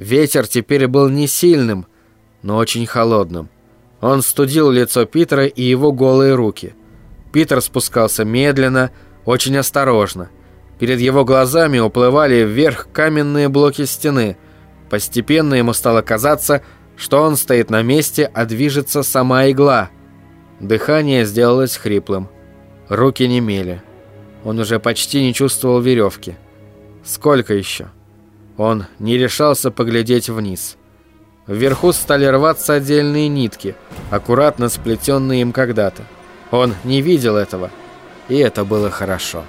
Ветер теперь был не сильным, но очень холодным. Он студил лицо Питера и его голые руки. Питер спускался медленно, очень осторожно. Перед его глазами уплывали вверх каменные блоки стены. Постепенно ему стало казаться, что он стоит на месте, а движется сама игла. Дыхание сделалось хриплым. Руки немели. Он уже почти не чувствовал веревки. Сколько еще? Он не решался поглядеть вниз. Вверху стали рваться отдельные нитки, аккуратно сплетенные им когда-то. Он не видел этого, и это было хорошо.